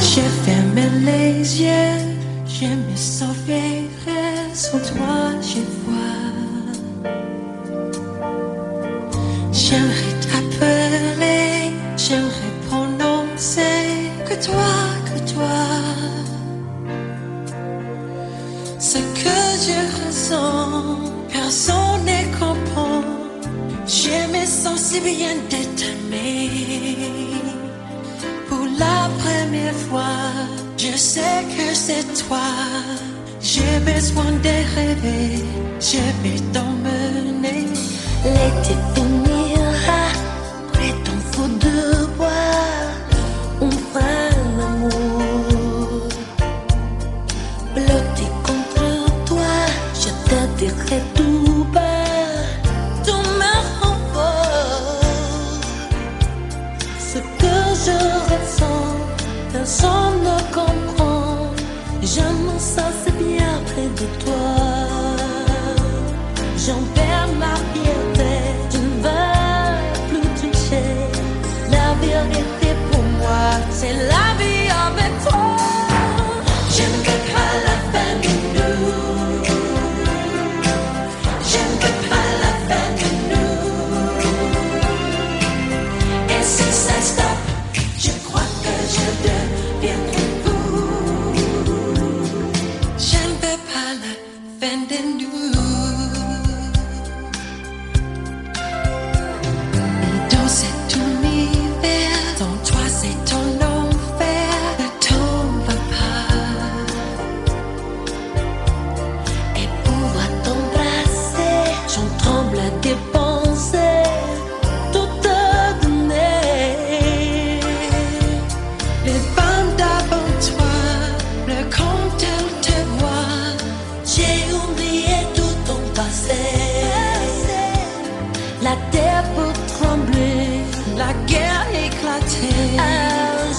J'ai fermé les yeux, je me sauver sans toi, je vois. J'aimerais t'appeler, j'aimerais prononcer que toi, que toi. Ce que je ressens, personne ne comprend. Je me sens si bien d'être sais que c'est toi. J'ai besoin de rêver, je vais t'emmener. L'été finira près ton feu de bois. On fera l'amour. Blotti contre toi, je te dirai tout bas. Tout me renforce. Ce que je ressens, personne ne comprend. Je me sens si bien près de toi. J'en benden dün la guerre éclatait. Ah,